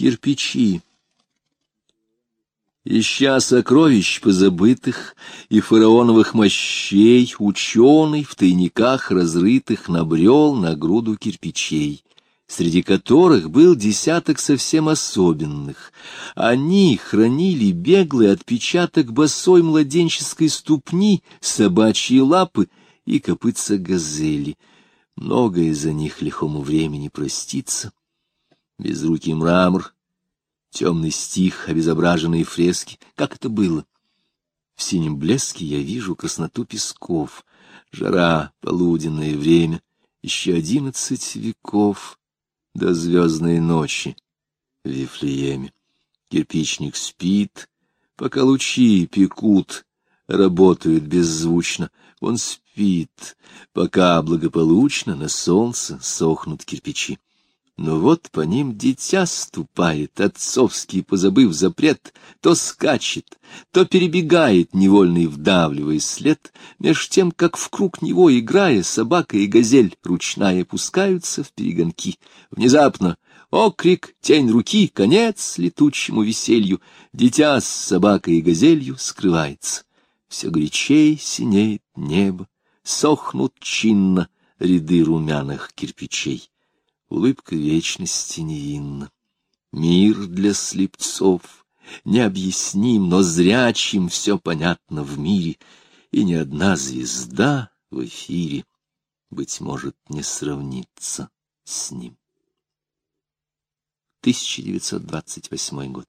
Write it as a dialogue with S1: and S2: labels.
S1: Кирпичи. Ища сокровищ позабытых и фараоновых мощей, ученый в тайниках разрытых набрел на груду кирпичей, среди которых был десяток совсем особенных. Они хранили беглый отпечаток босой младенческой ступни, собачьи лапы и копытца газели. Многое за них лихому времени простится. Безрукий мрамор, темный стих, обезображенные фрески. Как это было? В синем блеске я вижу красноту песков, жара, полуденное время, еще одиннадцать веков до звездной ночи в Вифлееме. Кирпичник спит, пока лучи пекут, работают беззвучно. Он спит, пока благополучно на солнце сохнут кирпичи. Но вот по ним дитя ступает, отцовский позабыв запрет, то скачет, то перебегает, невольный вдавливая след, меж тем, как в круг него, играя, собака и газель ручная пускаются в перегонки. Внезапно окрик, тень руки, конец летучему веселью, дитя с собакой и газелью скрывается. Все горячей синеет небо, сохнут чинно ряды румяных кирпичей улыбка вечности невинна. Мир для слепцов необъясним, но зрячим все понятно в мире, и ни одна звезда в эфире, быть может, не сравнится с ним. 1928 год.